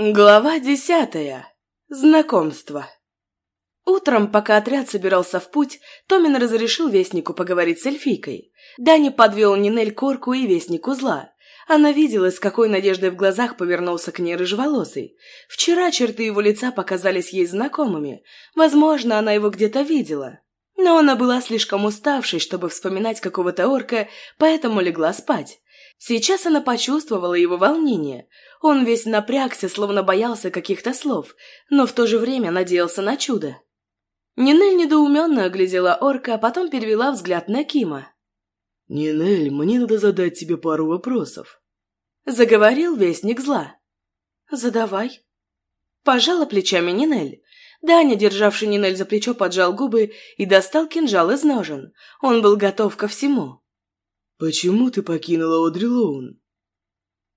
Глава десятая. Знакомство. Утром, пока отряд собирался в путь, Томин разрешил Вестнику поговорить с эльфийкой. Дани подвел Нинель Корку и Вестнику зла. Она видела, с какой надеждой в глазах повернулся к ней рыжеволосый. Вчера черты его лица показались ей знакомыми. Возможно, она его где-то видела. Но она была слишком уставшей, чтобы вспоминать какого-то орка, поэтому легла спать. Сейчас она почувствовала его волнение. Он весь напрягся, словно боялся каких-то слов, но в то же время надеялся на чудо. Нинель недоуменно оглядела орка, а потом перевела взгляд на Кима. «Нинель, мне надо задать тебе пару вопросов». Заговорил вестник зла. «Задавай». Пожала плечами Нинель. Даня, державший Нинель за плечо, поджал губы и достал кинжал из ножен. Он был готов ко всему. «Почему ты покинула Одри Лоун?»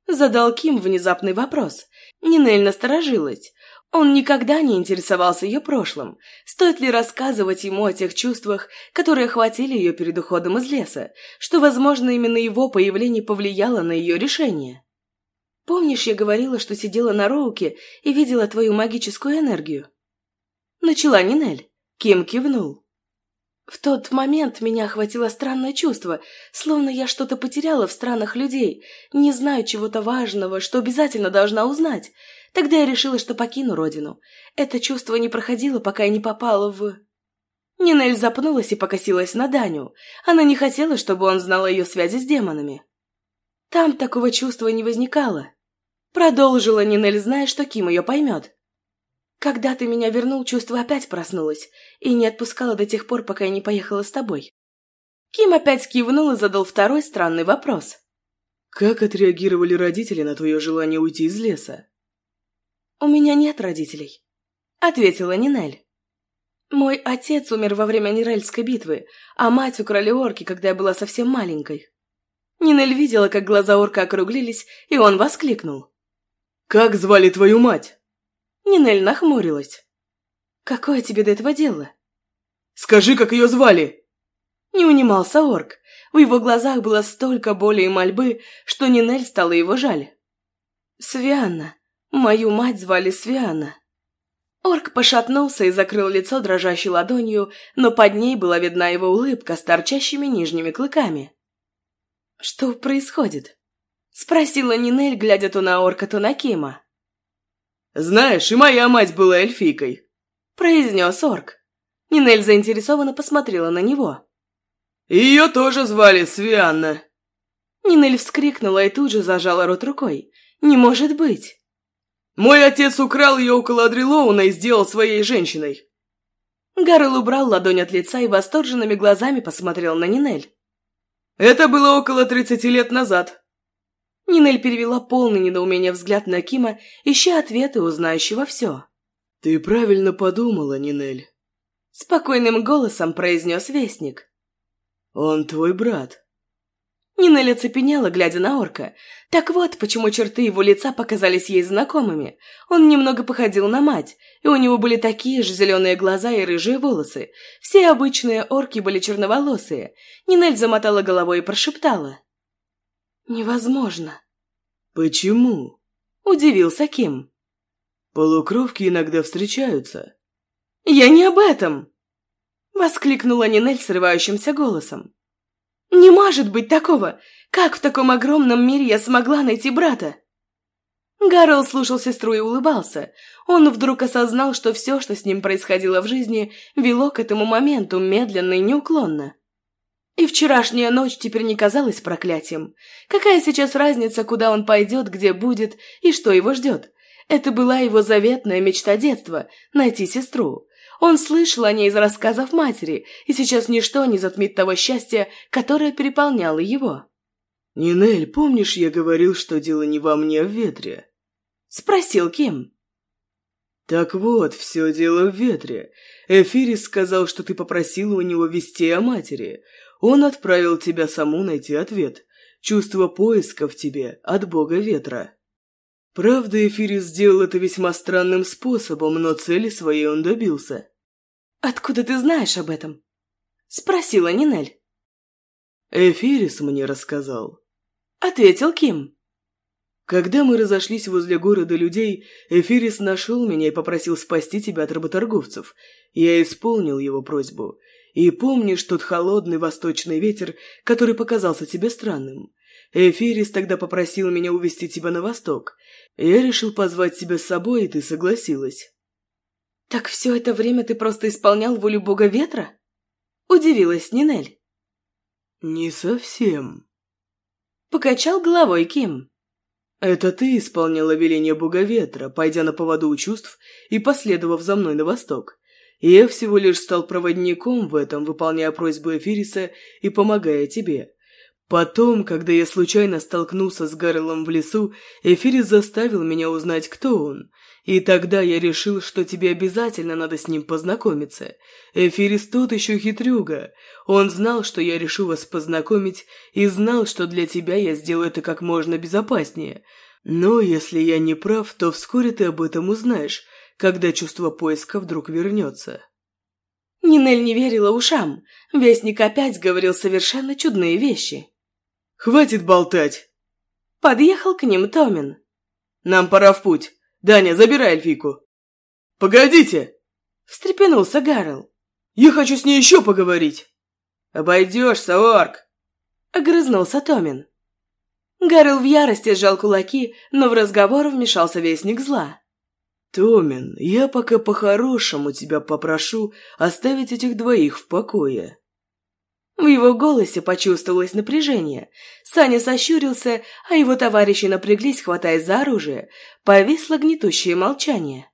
Задал Ким внезапный вопрос. Нинель насторожилась. Он никогда не интересовался ее прошлым. Стоит ли рассказывать ему о тех чувствах, которые охватили ее перед уходом из леса, что, возможно, именно его появление повлияло на ее решение? «Помнишь, я говорила, что сидела на Роуке и видела твою магическую энергию?» Начала Нинель. Ким кивнул. В тот момент меня охватило странное чувство, словно я что-то потеряла в странах людей, не знаю чего-то важного, что обязательно должна узнать. Тогда я решила, что покину родину. Это чувство не проходило, пока я не попала в... Нинель запнулась и покосилась на Даню. Она не хотела, чтобы он знал о ее связи с демонами. Там такого чувства не возникало. Продолжила Нинель, зная, что Ким ее поймет. Когда ты меня вернул, чувство опять проснулось и не отпускало до тех пор, пока я не поехала с тобой. Ким опять кивнул и задал второй странный вопрос. «Как отреагировали родители на твое желание уйти из леса?» «У меня нет родителей», — ответила Нинель. «Мой отец умер во время Нирельской битвы, а мать украли орки, когда я была совсем маленькой». Нинель видела, как глаза орка округлились, и он воскликнул. «Как звали твою мать?» Нинель нахмурилась. «Какое тебе до этого дело?» «Скажи, как ее звали!» Не унимался орк. В его глазах было столько боли и мольбы, что Нинель стало его жаль. «Свианна. Мою мать звали Свианна». Орк пошатнулся и закрыл лицо дрожащей ладонью, но под ней была видна его улыбка с торчащими нижними клыками. «Что происходит?» — спросила Нинель, глядя то на орка, то на Кима. «Знаешь, и моя мать была эльфийкой», — произнес орк. Нинель заинтересованно посмотрела на него. «Ее тоже звали Свианна». Нинель вскрикнула и тут же зажала рот рукой. «Не может быть!» «Мой отец украл ее около Адрилоуна и сделал своей женщиной». Гаррел убрал ладонь от лица и восторженными глазами посмотрел на Нинель. «Это было около тридцати лет назад», Нинель перевела полный недоумение взгляд на Кима, ища ответы у знающего все. «Ты правильно подумала, Нинель», — спокойным голосом произнес Вестник. «Он твой брат». Нинель оцепенела, глядя на орка. Так вот, почему черты его лица показались ей знакомыми. Он немного походил на мать, и у него были такие же зеленые глаза и рыжие волосы. Все обычные орки были черноволосые. Нинель замотала головой и прошептала. «Невозможно». «Почему?» – удивился Ким. «Полукровки иногда встречаются». «Я не об этом!» – воскликнула Нинель срывающимся голосом. «Не может быть такого! Как в таком огромном мире я смогла найти брата?» Гаррел слушал сестру и улыбался. Он вдруг осознал, что все, что с ним происходило в жизни, вело к этому моменту медленно и неуклонно. И вчерашняя ночь теперь не казалась проклятием. Какая сейчас разница, куда он пойдет, где будет и что его ждет? Это была его заветная мечта детства – найти сестру. Он слышал о ней из рассказов матери, и сейчас ничто не затмит того счастья, которое переполняло его. «Нинель, помнишь, я говорил, что дело не во мне, а в ветре?» – спросил Ким. «Так вот, все дело в ветре. Эфирис сказал, что ты попросила у него вести о матери. Он отправил тебя саму найти ответ. Чувство поиска в тебе от бога ветра. Правда, Эфирис сделал это весьма странным способом, но цели своей он добился. «Откуда ты знаешь об этом?» – спросила Нинель. «Эфирис мне рассказал», – ответил Ким. Когда мы разошлись возле города людей, Эфирис нашел меня и попросил спасти тебя от работорговцев. Я исполнил его просьбу. И помнишь тот холодный восточный ветер, который показался тебе странным? Эфирис тогда попросил меня увести тебя на восток. Я решил позвать тебя с собой, и ты согласилась. «Так все это время ты просто исполнял волю бога ветра?» Удивилась Нинель. «Не совсем». Покачал головой Ким. «Это ты исполняла веление бога ветра, пойдя на поводу у чувств и последовав за мной на восток. Я всего лишь стал проводником в этом, выполняя просьбу Эфириса и помогая тебе. Потом, когда я случайно столкнулся с Гаррелом в лесу, Эфирис заставил меня узнать, кто он. И тогда я решил, что тебе обязательно надо с ним познакомиться. Эфирис тот еще хитрюга. Он знал, что я решу вас познакомить, и знал, что для тебя я сделаю это как можно безопаснее. Но если я не прав, то вскоре ты об этом узнаешь, когда чувство поиска вдруг вернется. Нинель не верила ушам. Вестник опять говорил совершенно чудные вещи. «Хватит болтать!» Подъехал к ним Томин. «Нам пора в путь. Даня, забирай эльфийку!» «Погодите!» Встрепенулся Гарл. «Я хочу с ней еще поговорить!» «Обойдешься, орк!» Огрызнулся Томин. Гарл в ярости сжал кулаки, но в разговор вмешался вестник зла. «Томин, я пока по-хорошему тебя попрошу оставить этих двоих в покое». В его голосе почувствовалось напряжение. Саня сощурился, а его товарищи напряглись, хватаясь за оружие. Повисло гнетущее молчание.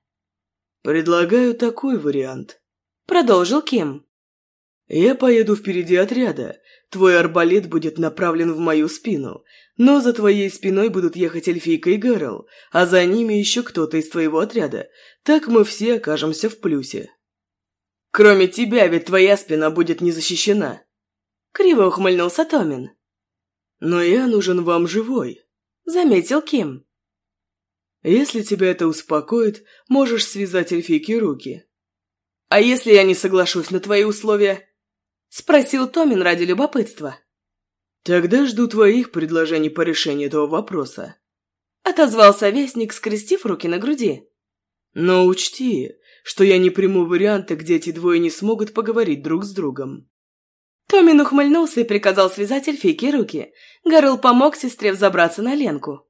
«Предлагаю такой вариант», — продолжил Ким. «Я поеду впереди отряда. Твой арбалет будет направлен в мою спину. Но за твоей спиной будут ехать Эльфийка и Гэрол, а за ними еще кто-то из твоего отряда. Так мы все окажемся в плюсе. Кроме тебя, ведь твоя спина будет не защищена. Криво ухмыльнулся Томин. Но я нужен вам живой, заметил Ким. Если тебя это успокоит, можешь связать эльфийке руки. А если я не соглашусь на твои условия? Спросил Томин ради любопытства. «Тогда жду твоих предложений по решению этого вопроса», — отозвался вестник, скрестив руки на груди. «Но учти, что я не приму варианты, где эти двое не смогут поговорить друг с другом». Томин ухмыльнулся и приказал связать эльфийке руки. Гарл помог сестре взобраться на Ленку.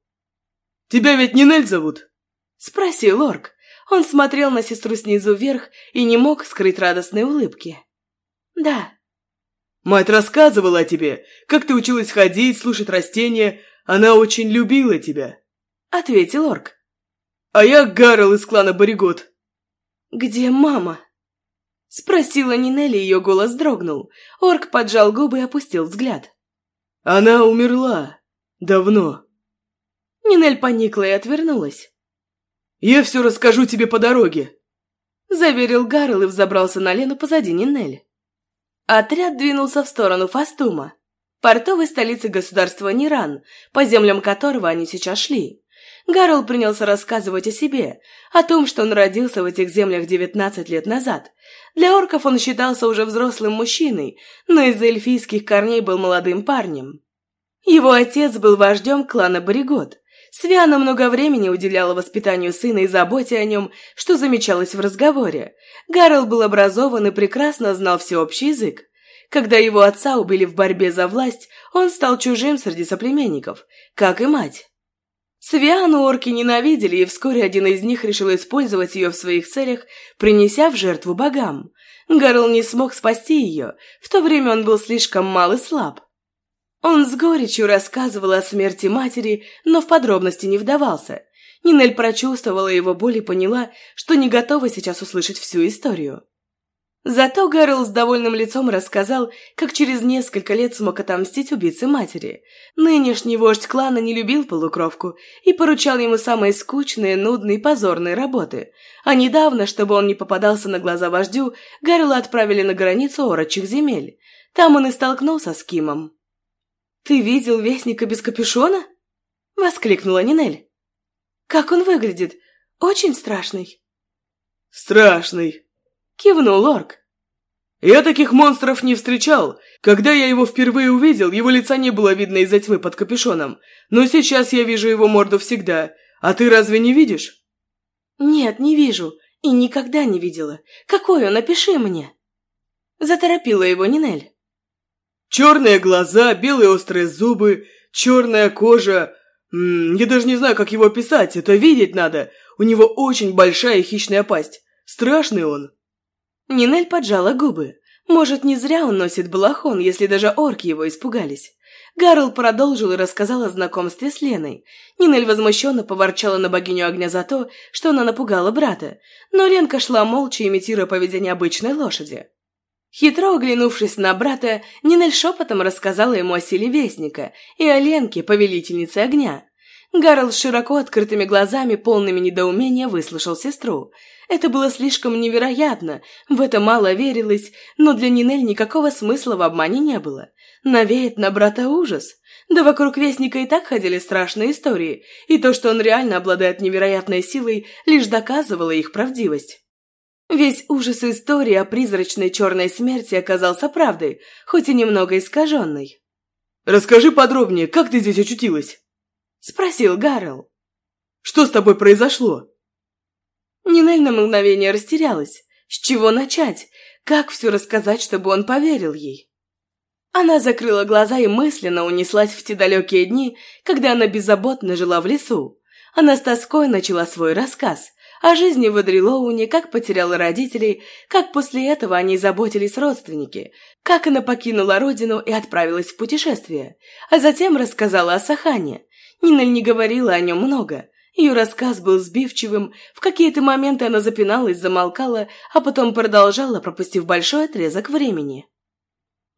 «Тебя ведь не Нель зовут?» — спросил Орк. Он смотрел на сестру снизу вверх и не мог скрыть радостной улыбки. «Да», Мать рассказывала о тебе, как ты училась ходить, слушать растения. Она очень любила тебя», — ответил орк. «А я Гарл из клана Боригот». «Где мама?» Спросила Нинелли, ее голос дрогнул. Орк поджал губы и опустил взгляд. «Она умерла. Давно». Нинель поникла и отвернулась. «Я все расскажу тебе по дороге», — заверил Гарл и взобрался на Лену позади Нинель. Отряд двинулся в сторону Фастума, портовой столицы государства Ниран, по землям которого они сейчас шли. Гарл принялся рассказывать о себе, о том, что он родился в этих землях 19 лет назад. Для орков он считался уже взрослым мужчиной, но из-за эльфийских корней был молодым парнем. Его отец был вождем клана Боригот. Свиана много времени уделяла воспитанию сына и заботе о нем, что замечалось в разговоре. Гарл был образован и прекрасно знал всеобщий язык. Когда его отца убили в борьбе за власть, он стал чужим среди соплеменников, как и мать. Свиану орки ненавидели, и вскоре один из них решил использовать ее в своих целях, принеся в жертву богам. Гарл не смог спасти ее, в то время он был слишком мал и слаб. Он с горечью рассказывал о смерти матери, но в подробности не вдавался. Нинель прочувствовала его боль и поняла, что не готова сейчас услышать всю историю. Зато Гэрл с довольным лицом рассказал, как через несколько лет смог отомстить убийце матери. Нынешний вождь клана не любил полукровку и поручал ему самые скучные, нудные и позорные работы. А недавно, чтобы он не попадался на глаза вождю, Гэрла отправили на границу орочих земель. Там он и столкнулся с Кимом. «Ты видел Вестника без капюшона?» — воскликнула Нинель. «Как он выглядит? Очень страшный». «Страшный», — кивнул Орк. «Я таких монстров не встречал. Когда я его впервые увидел, его лица не было видно из-за тьмы под капюшоном. Но сейчас я вижу его морду всегда. А ты разве не видишь?» «Нет, не вижу. И никогда не видела. Какой он? Напиши мне!» Заторопила его Нинель. «Черные глаза, белые острые зубы, черная кожа. М я даже не знаю, как его описать, это видеть надо. У него очень большая хищная пасть. Страшный он». Нинель поджала губы. Может, не зря он носит балахон, если даже орки его испугались. Гарл продолжил и рассказал о знакомстве с Леной. Нинель возмущенно поворчала на богиню огня за то, что она напугала брата, но Ленка шла молча, имитируя поведение обычной лошади. Хитро оглянувшись на брата, Нинель шепотом рассказала ему о силе Вестника и о Ленке, повелительнице огня. Гарл широко открытыми глазами, полными недоумения, выслушал сестру. Это было слишком невероятно, в это мало верилось, но для Нинель никакого смысла в обмане не было. Навеет на брата ужас. Да вокруг Вестника и так ходили страшные истории, и то, что он реально обладает невероятной силой, лишь доказывало их правдивость. Весь ужас истории о призрачной черной смерти оказался правдой, хоть и немного искаженной. «Расскажи подробнее, как ты здесь очутилась?» – спросил Гаррел. «Что с тобой произошло?» Нинель на мгновение растерялась. С чего начать? Как все рассказать, чтобы он поверил ей? Она закрыла глаза и мысленно унеслась в те далекие дни, когда она беззаботно жила в лесу. Она с тоской начала свой рассказ, о жизни в Адрилоуне, как потеряла родителей, как после этого о ней заботились родственники, как она покинула родину и отправилась в путешествие, а затем рассказала о Сахане. Нинель не говорила о нем много. Ее рассказ был сбивчивым, в какие-то моменты она запиналась, замолкала, а потом продолжала, пропустив большой отрезок времени.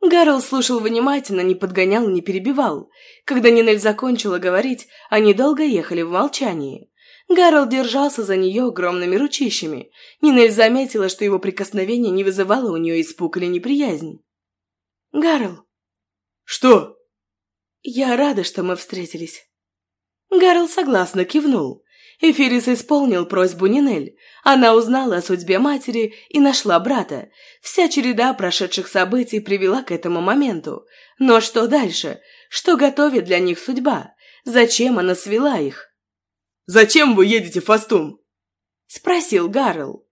Гарл слушал внимательно, не подгонял, не перебивал. Когда Нинель закончила говорить, они долго ехали в молчании. Гарл держался за нее огромными ручищами. Нинель заметила, что его прикосновение не вызывало у нее испуг или неприязнь. «Гарл!» «Что?» «Я рада, что мы встретились». Гарл согласно кивнул. Эфирис исполнил просьбу Нинель. Она узнала о судьбе матери и нашла брата. Вся череда прошедших событий привела к этому моменту. Но что дальше? Что готовит для них судьба? Зачем она свела их? Зачем вы едете в Фастум?» – спросил Гарл.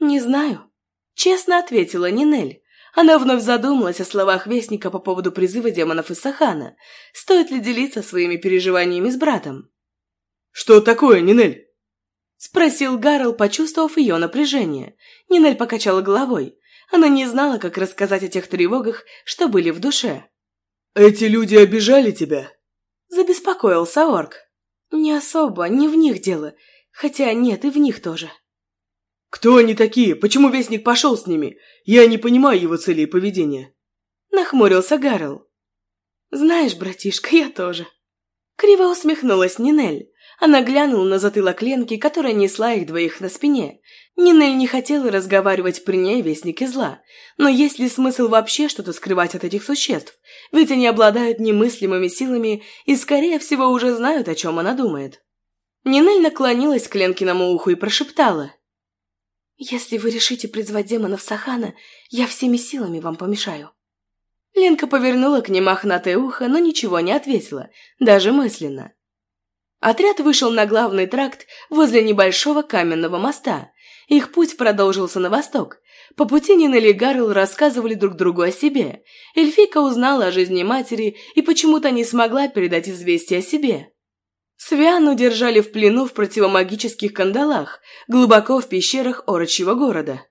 «Не знаю», – честно ответила Нинель. Она вновь задумалась о словах Вестника по поводу призыва демонов из Сахана. Стоит ли делиться своими переживаниями с братом? «Что такое, Нинель?» – спросил Гарл, почувствовав ее напряжение. Нинель покачала головой. Она не знала, как рассказать о тех тревогах, что были в душе. «Эти люди обижали тебя?» – забеспокоился орк. «Не особо, не в них дело. Хотя нет, и в них тоже». «Кто они такие? Почему Вестник пошел с ними? Я не понимаю его цели и поведения». Нахмурился Гарл. «Знаешь, братишка, я тоже». Криво усмехнулась Нинель. Она глянула на затылок Ленки, которая несла их двоих на спине. Нинель не хотела разговаривать при ней вестнике зла. Но есть ли смысл вообще что-то скрывать от этих существ? Ведь они обладают немыслимыми силами и, скорее всего, уже знают, о чем она думает. Нинель наклонилась к Ленкиному уху и прошептала. «Если вы решите призвать демонов Сахана, я всеми силами вам помешаю». Ленка повернула к ней мохнатое ухо, но ничего не ответила, даже мысленно. Отряд вышел на главный тракт возле небольшого каменного моста. Их путь продолжился на восток. По пути Нинель и Гарл рассказывали друг другу о себе. Эльфика узнала о жизни матери и почему-то не смогла передать известие о себе. Свиану держали в плену в противомагических кандалах, глубоко в пещерах Орочьего города.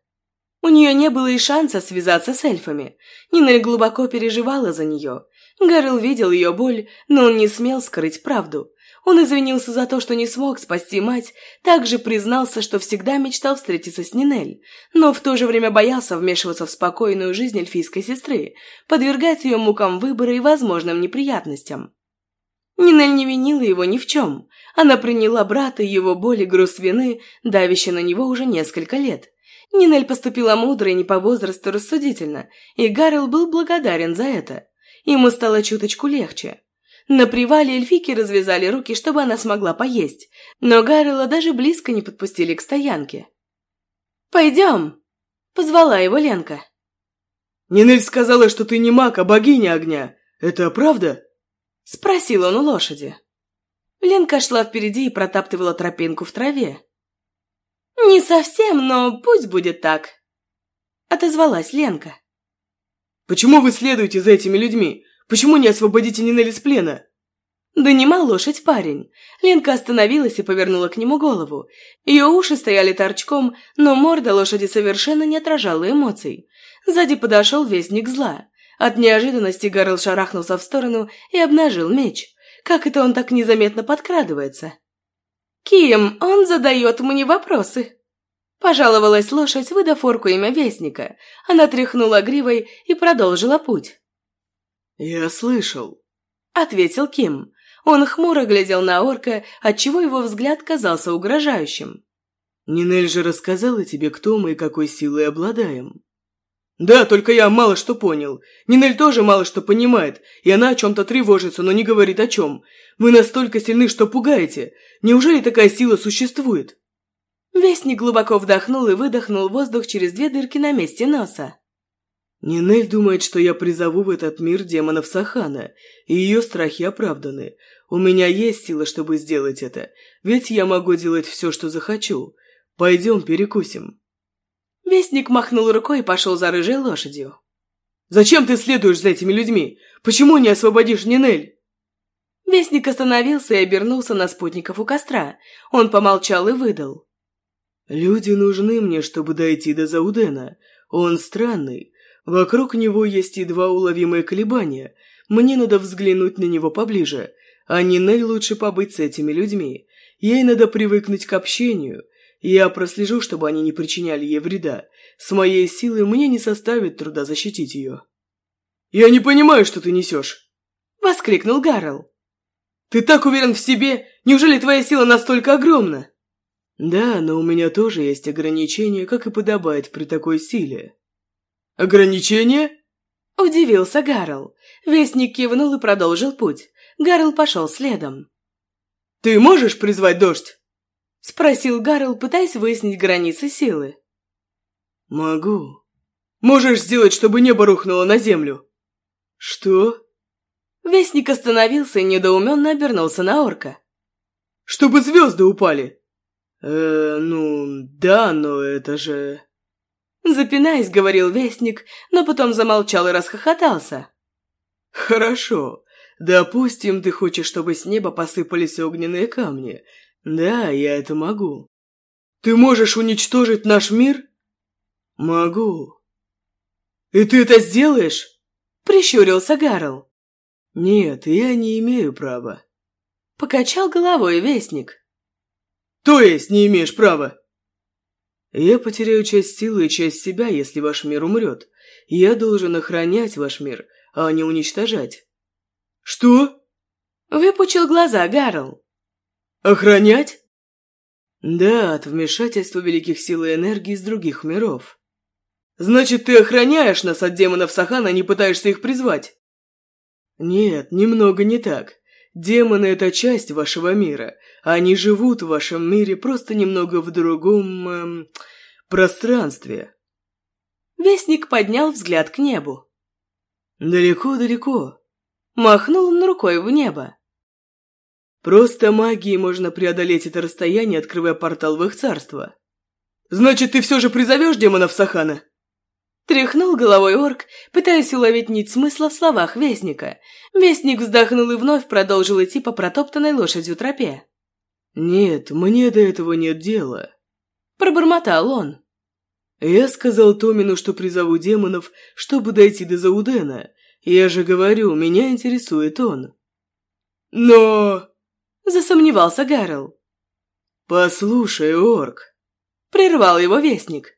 У нее не было и шанса связаться с эльфами. Нинель глубоко переживала за нее. Гарл видел ее боль, но он не смел скрыть правду. Он извинился за то, что не смог спасти мать, также признался, что всегда мечтал встретиться с Нинель, но в то же время боялся вмешиваться в спокойную жизнь эльфийской сестры, подвергать ее мукам выбора и возможным неприятностям. Нинель не винила его ни в чем. Она приняла брата и его боль и груз вины, давящий на него уже несколько лет. Нинель поступила мудро и не по возрасту рассудительно, и Гаррел был благодарен за это. Ему стало чуточку легче. На привале эльфики развязали руки, чтобы она смогла поесть, но Гаррела даже близко не подпустили к стоянке. «Пойдем!» – позвала его Ленка. Нинель сказала, что ты не маг, а богиня огня. Это правда?» Спросил он у лошади. Ленка шла впереди и протаптывала тропинку в траве. «Не совсем, но пусть будет так», — отозвалась Ленка. «Почему вы следуете за этими людьми? Почему не освободите Нинель из плена?» Донимал лошадь парень. Ленка остановилась и повернула к нему голову. Ее уши стояли торчком, но морда лошади совершенно не отражала эмоций. Сзади подошел вестник зла. От неожиданности Гарл шарахнулся в сторону и обнажил меч. Как это он так незаметно подкрадывается? «Ким, он задает мне вопросы!» Пожаловалась лошадь, выдав орку имя Вестника. Она тряхнула гривой и продолжила путь. «Я слышал», — ответил Ким. Он хмуро глядел на орка, отчего его взгляд казался угрожающим. «Нинель же рассказала тебе, кто мы и какой силой обладаем». «Да, только я мало что понял. Нинель тоже мало что понимает, и она о чем-то тревожится, но не говорит о чем. Вы настолько сильны, что пугаете. Неужели такая сила существует?» Вестник глубоко вдохнул и выдохнул воздух через две дырки на месте носа. Нинель думает, что я призову в этот мир демонов Сахана, и ее страхи оправданы. У меня есть сила, чтобы сделать это, ведь я могу делать все, что захочу. Пойдем перекусим. Вестник махнул рукой и пошел за рыжей лошадью. «Зачем ты следуешь за этими людьми? Почему не освободишь Нинель?» Вестник остановился и обернулся на спутников у костра. Он помолчал и выдал. «Люди нужны мне, чтобы дойти до Заудена. Он странный. Вокруг него есть едва уловимые колебания. Мне надо взглянуть на него поближе. А Нинель лучше побыть с этими людьми. Ей надо привыкнуть к общению. Я прослежу, чтобы они не причиняли ей вреда. С моей силой мне не составит труда защитить ее». «Я не понимаю, что ты несешь!» — воскликнул Гарл. «Ты так уверен в себе? Неужели твоя сила настолько огромна?» «Да, но у меня тоже есть ограничения, как и подобает при такой силе». «Ограничения?» – удивился Гарл. Вестник кивнул и продолжил путь. Гарл пошел следом. «Ты можешь призвать дождь?» – спросил Гарл, пытаясь выяснить границы силы. «Могу». «Можешь сделать, чтобы небо рухнуло на землю?» «Что?» Вестник остановился и недоуменно обернулся на орка. «Чтобы звезды упали!» «Э, ну, да, но это же...» Запинаясь, говорил Вестник, но потом замолчал и расхохотался. «Хорошо. Допустим, ты хочешь, чтобы с неба посыпались огненные камни. Да, я это могу. Ты можешь уничтожить наш мир?» «Могу». «И ты это сделаешь?» Прищурился Гарл. «Нет, я не имею права». Покачал головой Вестник. «То есть не имеешь права?» «Я потеряю часть силы и часть себя, если ваш мир умрет. Я должен охранять ваш мир, а не уничтожать». «Что?» Выпучил глаза Гарл. «Охранять?» «Да, от вмешательства великих сил и энергии из других миров». «Значит, ты охраняешь нас от демонов Сахана, а не пытаешься их призвать?» «Нет, немного не так. Демоны – это часть вашего мира. Они живут в вашем мире просто немного в другом... Эм, пространстве». Вестник поднял взгляд к небу. «Далеко-далеко». Махнул он рукой в небо. «Просто магией можно преодолеть это расстояние, открывая портал в их царство». «Значит, ты все же призовешь демонов Сахана?» Тряхнул головой орк, пытаясь уловить нить смысла в словах Вестника. Вестник вздохнул и вновь продолжил идти по протоптанной лошадью тропе. «Нет, мне до этого нет дела», – пробормотал он. «Я сказал Томину, что призову демонов, чтобы дойти до Заудена. Я же говорю, меня интересует он». «Но...» – засомневался Гарл. «Послушай, орк», – прервал его Вестник.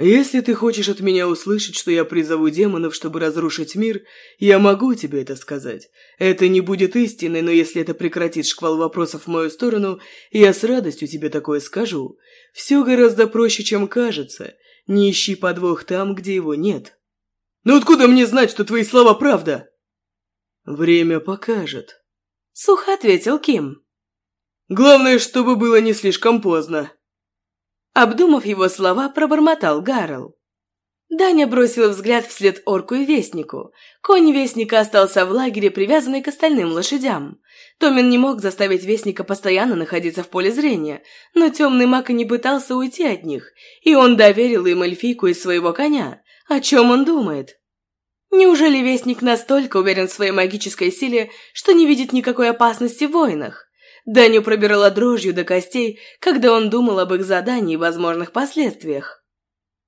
«Если ты хочешь от меня услышать, что я призову демонов, чтобы разрушить мир, я могу тебе это сказать. Это не будет истиной, но если это прекратит шквал вопросов в мою сторону, я с радостью тебе такое скажу. Все гораздо проще, чем кажется. Не ищи подвох там, где его нет». «Но откуда мне знать, что твои слова правда?» «Время покажет», — сухо ответил Ким. «Главное, чтобы было не слишком поздно». Обдумав его слова, пробормотал Гарл. Даня бросил взгляд вслед орку и вестнику. Конь вестника остался в лагере, привязанный к остальным лошадям. Томин не мог заставить вестника постоянно находиться в поле зрения, но темный маг и не пытался уйти от них, и он доверил им эльфийку из своего коня. О чем он думает? Неужели вестник настолько уверен в своей магической силе, что не видит никакой опасности в войнах? Даню пробирала дрожью до костей, когда он думал об их задании и возможных последствиях.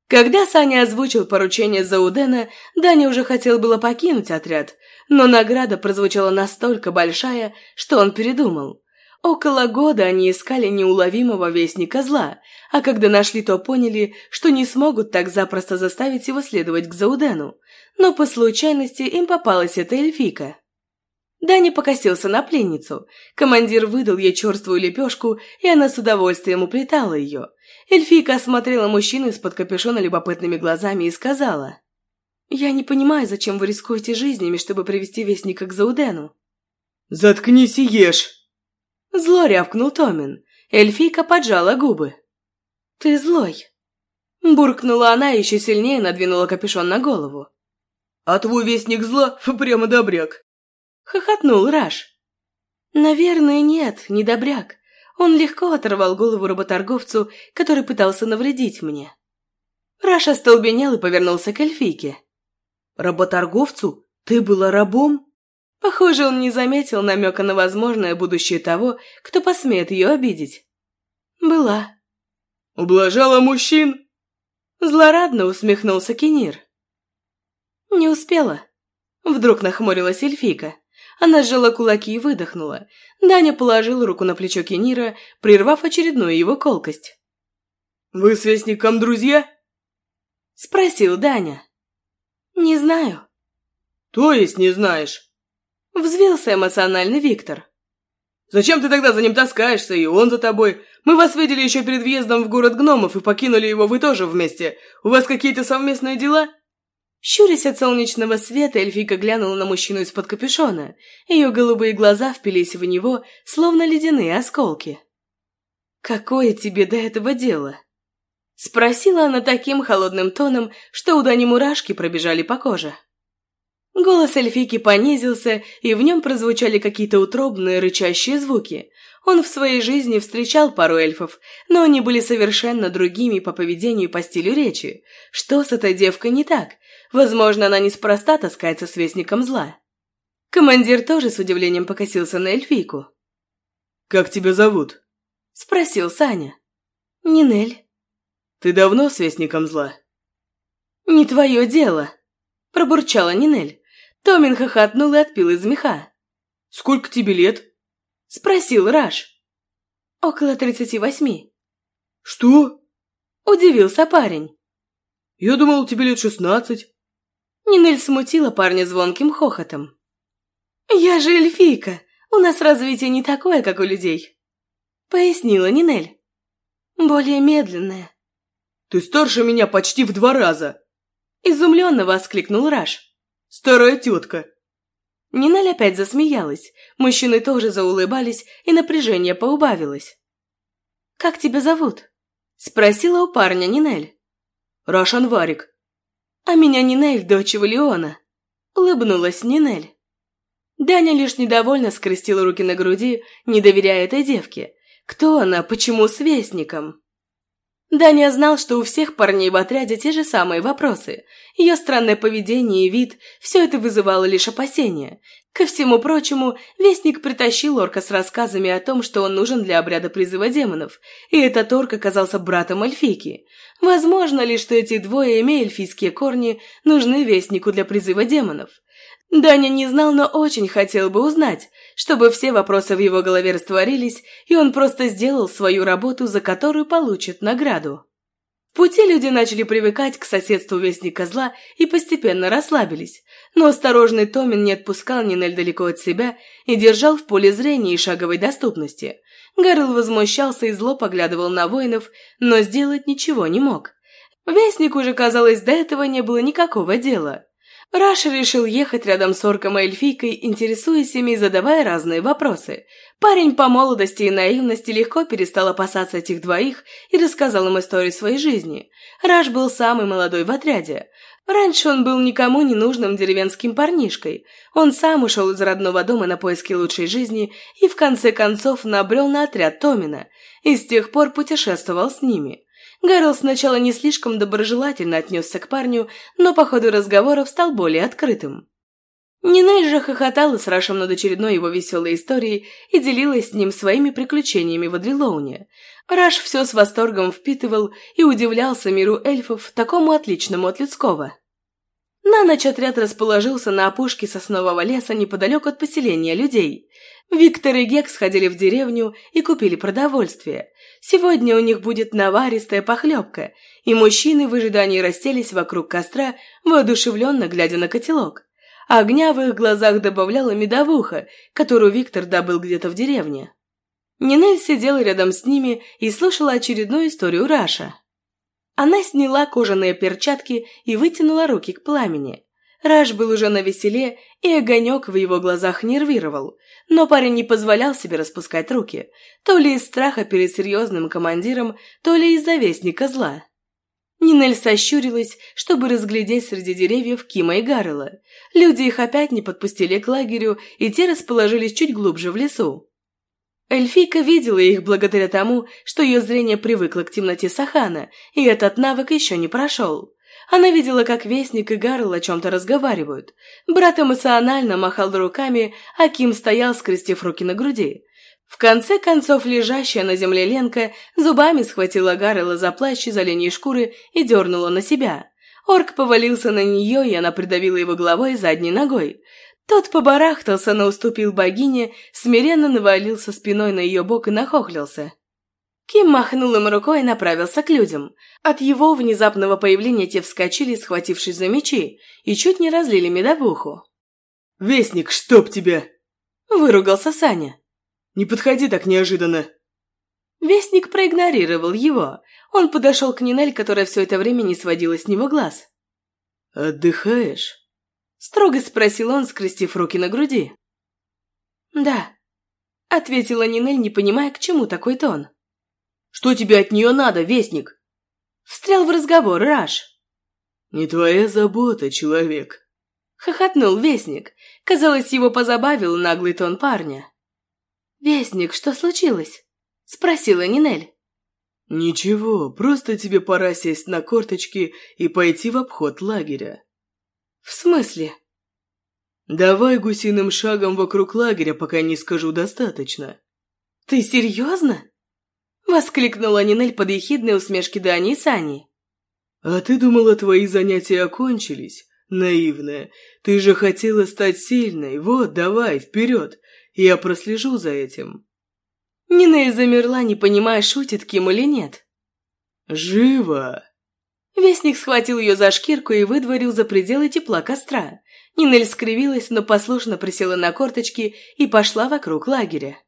Когда Саня озвучил поручение Заудена, Даня уже хотел было покинуть отряд, но награда прозвучала настолько большая, что он передумал. Около года они искали неуловимого вестника зла, а когда нашли, то поняли, что не смогут так запросто заставить его следовать к Заудену. Но по случайности им попалась эта эльфика. Даня покосился на пленницу. Командир выдал ей черствую лепешку, и она с удовольствием уплетала ее. Эльфийка осмотрела мужчину из-под капюшона любопытными глазами и сказала. «Я не понимаю, зачем вы рискуете жизнями, чтобы привести вестника к Заудену». «Заткнись и ешь!» Зло рявкнул Томин. Эльфийка поджала губы. «Ты злой!» Буркнула она и еще сильнее надвинула капюшон на голову. «А твой вестник зла прямо добряк!» Хохотнул Раш. «Наверное, нет, не добряк. Он легко оторвал голову работорговцу, который пытался навредить мне. Раш остолбенел и повернулся к эльфийке. «Работорговцу? Ты была рабом?» Похоже, он не заметил намека на возможное будущее того, кто посмеет ее обидеть. «Была». «Ублажала мужчин?» Злорадно усмехнулся Кенир. «Не успела». Вдруг нахмурилась эльфийка. Она сжала кулаки и выдохнула. Даня положил руку на плечо Кенира, прервав очередную его колкость. «Вы с Вестником друзья?» Спросил Даня. «Не знаю». «То есть не знаешь?» Взвелся эмоциональный Виктор. «Зачем ты тогда за ним таскаешься, и он за тобой? Мы вас видели еще перед въездом в город гномов и покинули его вы тоже вместе. У вас какие-то совместные дела?» Щурясь от солнечного света, эльфийка глянула на мужчину из-под капюшона. Ее голубые глаза впились в него, словно ледяные осколки. «Какое тебе до этого дело?» Спросила она таким холодным тоном, что у Дани мурашки пробежали по коже. Голос эльфийки понизился, и в нем прозвучали какие-то утробные рычащие звуки. Он в своей жизни встречал пару эльфов, но они были совершенно другими по поведению и по стилю речи. Что с этой девкой не так? Возможно, она неспроста таскается с вестником зла. Командир тоже с удивлением покосился на эльфийку. «Как тебя зовут?» – спросил Саня. «Нинель». «Ты давно с вестником зла?» «Не твое дело», – пробурчала Нинель. Томин хохотнул и отпил из меха. «Сколько тебе лет?» – спросил Раш. «Около тридцати восьми». «Что?» – удивился парень. «Я думал, тебе лет шестнадцать». Нинель смутила парня звонким хохотом. «Я же эльфийка, у нас развитие не такое, как у людей», — пояснила Нинель. «Более медленное». «Ты старше меня почти в два раза!» Изумленно воскликнул Раш. «Старая тетка!» Нинель опять засмеялась, мужчины тоже заулыбались, и напряжение поубавилось. «Как тебя зовут?» — спросила у парня Нинель. «Рашан Варик», «А меня Нинель, дочь Валиона», — улыбнулась Нинель. Даня лишь недовольно скрестил руки на груди, не доверяя этой девке. Кто она, почему с вестником? Даня знал, что у всех парней в отряде те же самые вопросы. Ее странное поведение и вид – все это вызывало лишь опасения. Ко всему прочему, Вестник притащил орка с рассказами о том, что он нужен для обряда призыва демонов, и этот орк оказался братом Альфики. Возможно ли, что эти двое, имея эльфийские корни, нужны Вестнику для призыва демонов? Даня не знал, но очень хотел бы узнать, чтобы все вопросы в его голове растворились, и он просто сделал свою работу, за которую получит награду. В пути люди начали привыкать к соседству Вестника Зла и постепенно расслабились, но осторожный Томин не отпускал Нинель далеко от себя и держал в поле зрения и шаговой доступности. Гарл возмущался и зло поглядывал на воинов, но сделать ничего не мог. Вестнику же, казалось, до этого не было никакого дела. Раш решил ехать рядом с орком и эльфийкой, интересуясь ими и задавая разные вопросы. Парень по молодости и наивности легко перестал опасаться этих двоих и рассказал им историю своей жизни. Раш был самый молодой в отряде. Раньше он был никому не нужным деревенским парнишкой. Он сам ушел из родного дома на поиски лучшей жизни и в конце концов набрел на отряд Томина и с тех пор путешествовал с ними. Гэрол сначала не слишком доброжелательно отнесся к парню, но по ходу разговоров стал более открытым. Нинель же хохотала с Рашем над очередной его веселой историей и делилась с ним своими приключениями в Адрилоуне. Раш все с восторгом впитывал и удивлялся миру эльфов, такому отличному от людского. На ночь отряд расположился на опушке соснового леса неподалеку от поселения людей. Виктор и Гек сходили в деревню и купили продовольствие. Сегодня у них будет наваристая похлебка, и мужчины в ожидании расселись вокруг костра, воодушевленно глядя на котелок. Огня в их глазах добавляла медовуха, которую Виктор добыл где-то в деревне. Нинель сидела рядом с ними и слушала очередную историю Раша. Она сняла кожаные перчатки и вытянула руки к пламени. Раш был уже на веселе, и огонек в его глазах нервировал, но парень не позволял себе распускать руки, то ли из страха перед серьезным командиром, то ли из завестника зла. Нинель сощурилась, чтобы разглядеть среди деревьев Кима и Гаррела. Люди их опять не подпустили к лагерю, и те расположились чуть глубже в лесу. Эльфийка видела их благодаря тому, что ее зрение привыкло к темноте Сахана, и этот навык еще не прошел. Она видела, как Вестник и Гарл о чем-то разговаривают. Брат эмоционально махал руками, а Ким стоял, скрестив руки на груди. В конце концов, лежащая на земле Ленка зубами схватила Гаррела за плащ из оленей шкуры и дернула на себя. Орк повалился на нее, и она придавила его головой задней ногой. Тот побарахтался, но уступил богине, смиренно навалился спиной на ее бок и нахохлился. Ким махнул им рукой и направился к людям. От его внезапного появления те вскочили, схватившись за мечи, и чуть не разлили медовуху. «Вестник, чтоб тебя!» Выругался Саня. «Не подходи так неожиданно!» Вестник проигнорировал его. Он подошел к Нинель, которая все это время не сводила с него глаз. «Отдыхаешь?» Строго спросил он, скрестив руки на груди. «Да», — ответила Нинель, не понимая, к чему такой тон. «Что тебе от нее надо, вестник?» Встрял в разговор Раш. «Не твоя забота, человек», — хохотнул Вестник. Казалось, его позабавил наглый тон парня. «Вестник, что случилось?» — спросила Нинель. «Ничего, просто тебе пора сесть на корточки и пойти в обход лагеря». «В смысле?» «Давай гусиным шагом вокруг лагеря, пока не скажу достаточно». «Ты серьезно?» Воскликнула Нинель под ехидной усмешки Дани и Сани. «А ты думала, твои занятия окончились? Наивная. Ты же хотела стать сильной. Вот, давай, вперед. Я прослежу за этим». Нинель замерла, не понимая, шутит Ким или нет. «Живо!» Вестник схватил ее за шкирку и выдворил за пределы тепла костра. Нинель скривилась, но послушно присела на корточки и пошла вокруг лагеря.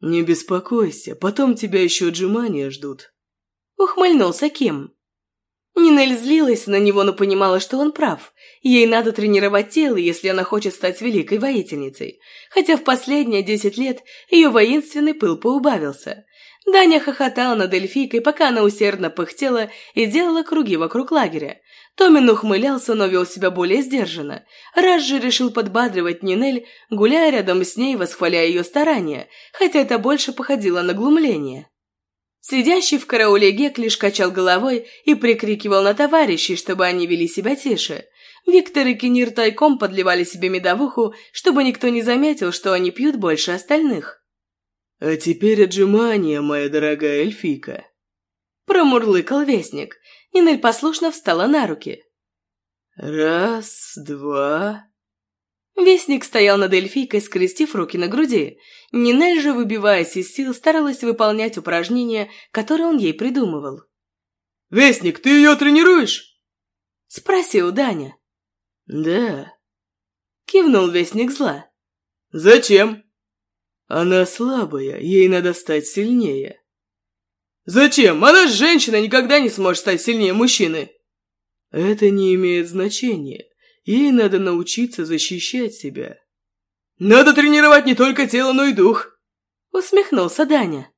«Не беспокойся, потом тебя еще отжимания ждут», — ухмыльнулся Ким. Нинель злилась на него, но понимала, что он прав. Ей надо тренировать тело, если она хочет стать великой воительницей. Хотя в последние десять лет ее воинственный пыл поубавился. Даня хохотала над эльфийкой, пока она усердно пыхтела и делала круги вокруг лагеря. Томин ухмылялся, но вел себя более сдержанно. Раз же решил подбадривать Нинель, гуляя рядом с ней, восхваляя ее старания, хотя это больше походило на глумление. Сидящий в карауле Гек лишь качал головой и прикрикивал на товарищей, чтобы они вели себя тише. Виктор и Кенир тайком подливали себе медовуху, чтобы никто не заметил, что они пьют больше остальных. «А теперь отжимания, моя дорогая эльфийка!» Промурлыкал вестник. Нинель послушно встала на руки. «Раз, два...» Вестник стоял над эльфийкой, скрестив руки на груди. Нинель же, выбиваясь из сил, старалась выполнять упражнения, которые он ей придумывал. «Вестник, ты ее тренируешь?» Спросил Даня. «Да». Кивнул Вестник зла. «Зачем?» Она слабая, ей надо стать сильнее. Зачем? Она же женщина, никогда не сможет стать сильнее мужчины. Это не имеет значения. Ей надо научиться защищать себя. Надо тренировать не только тело, но и дух. Усмехнулся Даня.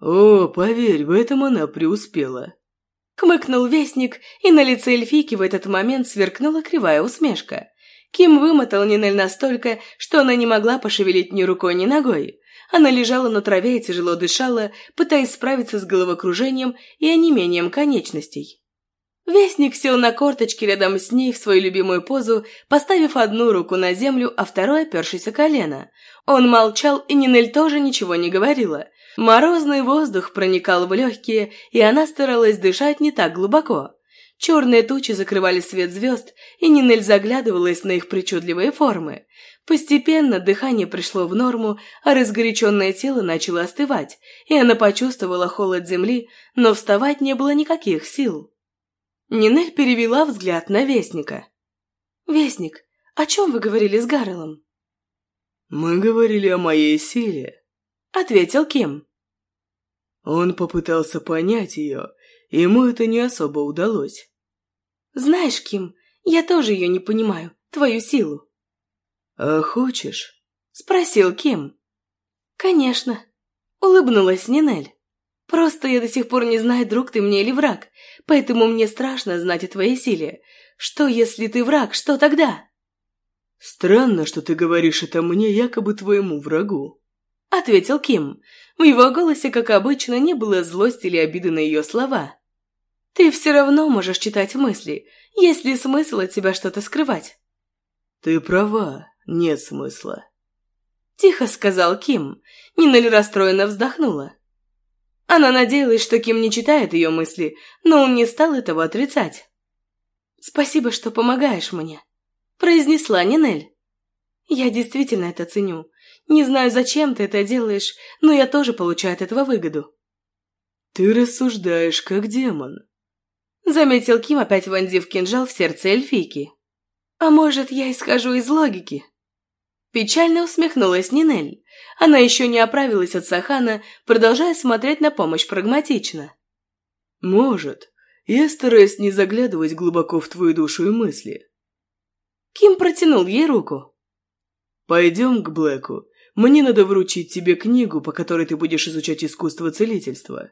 О, поверь, в этом она преуспела. Хмыкнул вестник, и на лице эльфийки в этот момент сверкнула кривая усмешка. Ким вымотал Нинель настолько, что она не могла пошевелить ни рукой, ни ногой. Она лежала на траве и тяжело дышала, пытаясь справиться с головокружением и онемением конечностей. Вестник сел на корточки рядом с ней в свою любимую позу, поставив одну руку на землю, а второй опершись о колено. Он молчал, и Нинель тоже ничего не говорила. Морозный воздух проникал в легкие, и она старалась дышать не так глубоко. Черные тучи закрывали свет звезд, и Нинель заглядывалась на их причудливые формы. Постепенно дыхание пришло в норму, а разгоряченное тело начало остывать, и она почувствовала холод земли, но вставать не было никаких сил. Нинель перевела взгляд на Вестника. «Вестник, о чем вы говорили с Гаррелом?» «Мы говорили о моей силе», — ответил Ким. Он попытался понять ее, ему это не особо удалось. «Знаешь, Ким, я тоже ее не понимаю, твою силу». «А хочешь?» — спросил Ким. «Конечно», — улыбнулась Нинель. «Просто я до сих пор не знаю, друг ты мне или враг, поэтому мне страшно знать о твоей силе. Что, если ты враг, что тогда?» «Странно, что ты говоришь это мне, якобы твоему врагу», — ответил Ким. В его голосе, как обычно, не было злости или обиды на ее слова. «Ты все равно можешь читать мысли. Есть ли смысл от тебя что-то скрывать?» «Ты права, нет смысла», — тихо сказал Ким. Нинель расстроенно вздохнула. Она надеялась, что Ким не читает ее мысли, но он не стал этого отрицать. «Спасибо, что помогаешь мне», — произнесла Нинель. «Я действительно это ценю. Не знаю, зачем ты это делаешь, но я тоже получаю от этого выгоду». «Ты рассуждаешь, как демон», — заметил Ким, опять вонзив кинжал в сердце эльфийки. «А может, я исхожу из логики?» Печально усмехнулась Нинель. Она еще не оправилась от Сахана, продолжая смотреть на помощь прагматично. «Может. Я стараюсь не заглядывать глубоко в твою душу и мысли». Ким протянул ей руку. «Пойдем к Блэку. Мне надо вручить тебе книгу, по которой ты будешь изучать искусство целительства».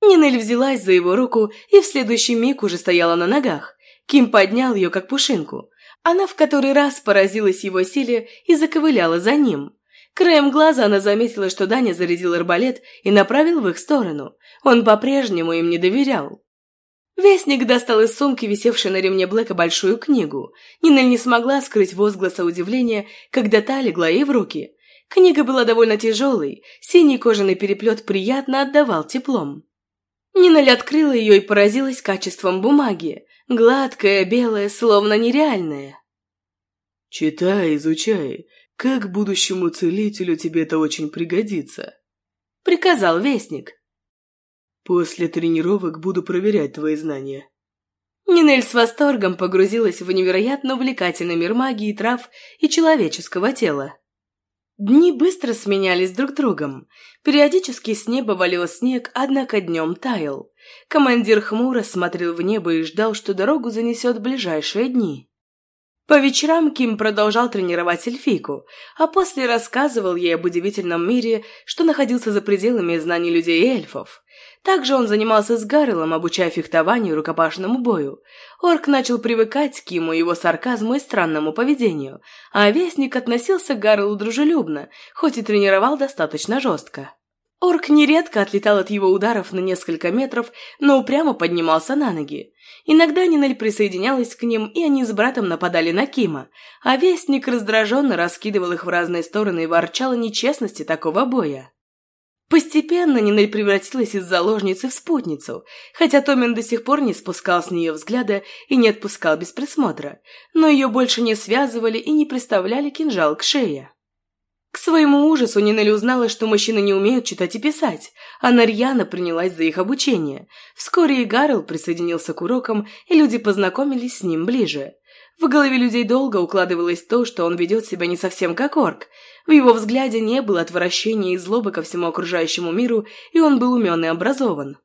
Нинель взялась за его руку и в следующий миг уже стояла на ногах. Ким поднял ее, как пушинку. Она в который раз поразилась его силе и заковыляла за ним. Краем глаза она заметила, что Даня зарядил арбалет и направил в их сторону. Он по-прежнему им не доверял. Вестник достал из сумки, висевшей на ремне Блэка, большую книгу. Нинель не смогла скрыть возгласа удивления, когда та легла ей в руки. Книга была довольно тяжелой, синий кожаный переплет приятно отдавал теплом. Нинель открыла ее и поразилась качеством бумаги. Гладкая, белая, словно нереальная. «Читай, изучай. Как будущему целителю тебе это очень пригодится», — приказал Вестник. «После тренировок буду проверять твои знания». Нинель с восторгом погрузилась в невероятно увлекательный мир магии трав и человеческого тела. Дни быстро сменялись друг другом. Периодически с неба валил снег, однако днем таял. Командир хмуро смотрел в небо и ждал, что дорогу занесет ближайшие дни. По вечерам Ким продолжал тренировать эльфийку, а после рассказывал ей об удивительном мире, что находился за пределами знаний людей и эльфов. Также он занимался с Гаррелом, обучая фехтованию и рукопашному бою. Орк начал привыкать к Киму, его сарказму и странному поведению, а Вестник относился к Гаррелу дружелюбно, хоть и тренировал достаточно жестко. Орк нередко отлетал от его ударов на несколько метров, но упрямо поднимался на ноги. Иногда Нинель присоединялась к ним, и они с братом нападали на Кима, а Вестник раздраженно раскидывал их в разные стороны и ворчал о нечестности такого боя. Постепенно Нинель превратилась из заложницы в спутницу, хотя Томин до сих пор не спускал с нее взгляда и не отпускал без присмотра, но ее больше не связывали и не приставляли кинжал к шее. К своему ужасу Нинель узнала, что мужчины не умеют читать и писать, а Нарьяна принялась за их обучение. Вскоре и Гарл присоединился к урокам, и люди познакомились с ним ближе. В голове людей долго укладывалось то, что он ведет себя не совсем как орк. В его взгляде не было отвращения и злобы ко всему окружающему миру, и он был умен и образован.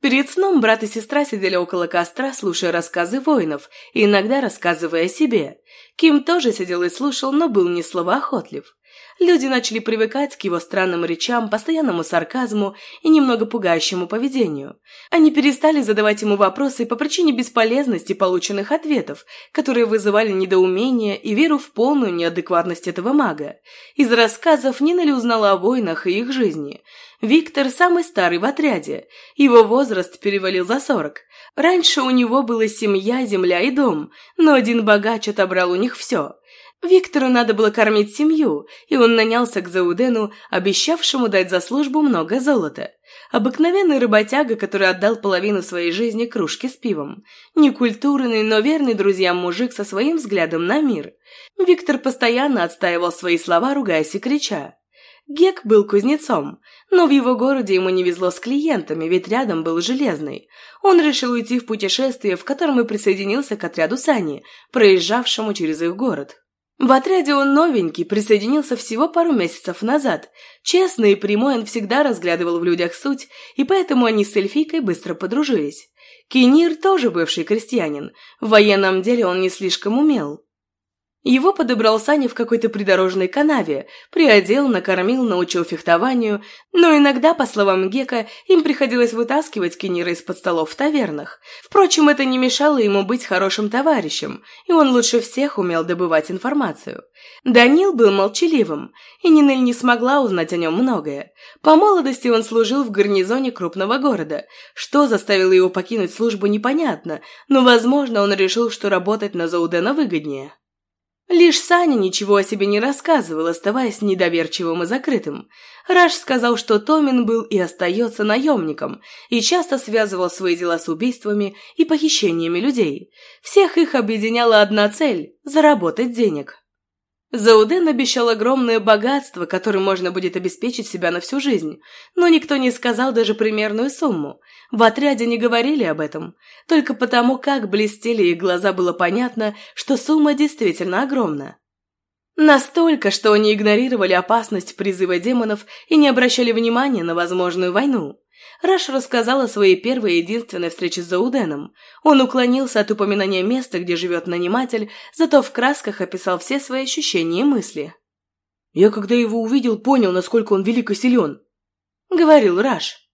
Перед сном брат и сестра сидели около костра, слушая рассказы воинов и иногда рассказывая о себе. Ким тоже сидел и слушал, но был не словоохотлив. Люди начали привыкать к его странным речам, постоянному сарказму и немного пугающему поведению. Они перестали задавать ему вопросы по причине бесполезности полученных ответов, которые вызывали недоумение и веру в полную неадекватность этого мага. Из рассказов Нинели узнала о войнах и их жизни. Виктор самый старый в отряде. Его возраст перевалил за сорок. Раньше у него была семья, земля и дом, но один богач отобрал у них все – Виктору надо было кормить семью, и он нанялся к Заудену, обещавшему дать за службу много золота. Обыкновенный работяга, который отдал половину своей жизни кружке с пивом. Некультурный, но верный друзьям мужик со своим взглядом на мир. Виктор постоянно отстаивал свои слова, ругаясь и крича. Гек был кузнецом, но в его городе ему не везло с клиентами, ведь рядом был Железный. Он решил уйти в путешествие, в котором и присоединился к отряду Сани, проезжавшему через их город. В отряде он новенький, присоединился всего пару месяцев назад. Честный и прямой он всегда разглядывал в людях суть, и поэтому они с эльфийкой быстро подружились. Кинир тоже бывший крестьянин. В военном деле он не слишком умел. Его подобрал Саня в какой-то придорожной канаве, приодел, накормил, научил фехтованию, но иногда, по словам Гека, им приходилось вытаскивать Кенира из-под столов в тавернах. Впрочем, это не мешало ему быть хорошим товарищем, и он лучше всех умел добывать информацию. Данил был молчаливым, и Нинель не смогла узнать о нем многое. По молодости он служил в гарнизоне крупного города. Что заставило его покинуть службу, непонятно, но, возможно, он решил, что работать на Заудена выгоднее. Лишь Саня ничего о себе не рассказывал, оставаясь недоверчивым и закрытым. Раш сказал, что Томин был и остается наемником, и часто связывал свои дела с убийствами и похищениями людей. Всех их объединяла одна цель – заработать денег. Зауден обещал огромное богатство, которым можно будет обеспечить себя на всю жизнь, но никто не сказал даже примерную сумму. В отряде не говорили об этом. Только потому, как блестели их глаза, было понятно, что сумма действительно огромна. Настолько, что они игнорировали опасность призыва демонов и не обращали внимания на возможную войну. Раш рассказал о своей первой и единственной встрече с Зауденом. Он уклонился от упоминания места, где живет наниматель, зато в красках описал все свои ощущения и мысли. «Я, когда его увидел, понял, насколько он велик и силен», — говорил Раш.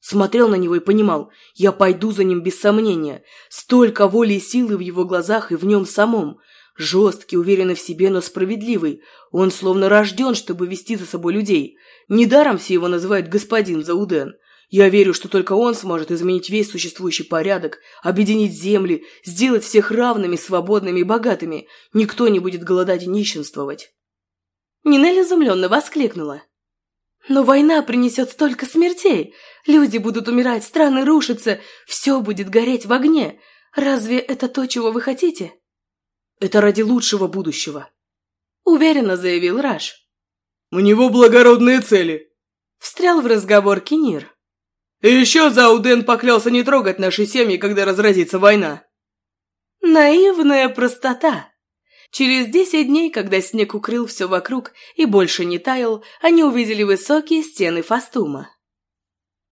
Смотрел на него и понимал, я пойду за ним без сомнения. Столько воли и силы в его глазах и в нем самом. Жесткий, уверенный в себе, но справедливый. Он словно рожден, чтобы вести за собой людей. Недаром все его называют господин Зауден. Я верю, что только он сможет изменить весь существующий порядок, объединить земли, сделать всех равными, свободными и богатыми. Никто не будет голодать и нищенствовать. Нинель изумленно воскликнула. «Но война принесет столько смертей! Люди будут умирать, страны рушатся, все будет гореть в огне! Разве это то, чего вы хотите?» «Это ради лучшего будущего», — уверенно заявил Раш. «У него благородные цели», — встрял в разговор Кинир. Еще Зауден поклялся не трогать наши семьи, когда разразится война. Наивная простота. Через десять дней, когда снег укрыл все вокруг и больше не таял, они увидели высокие стены Фастума.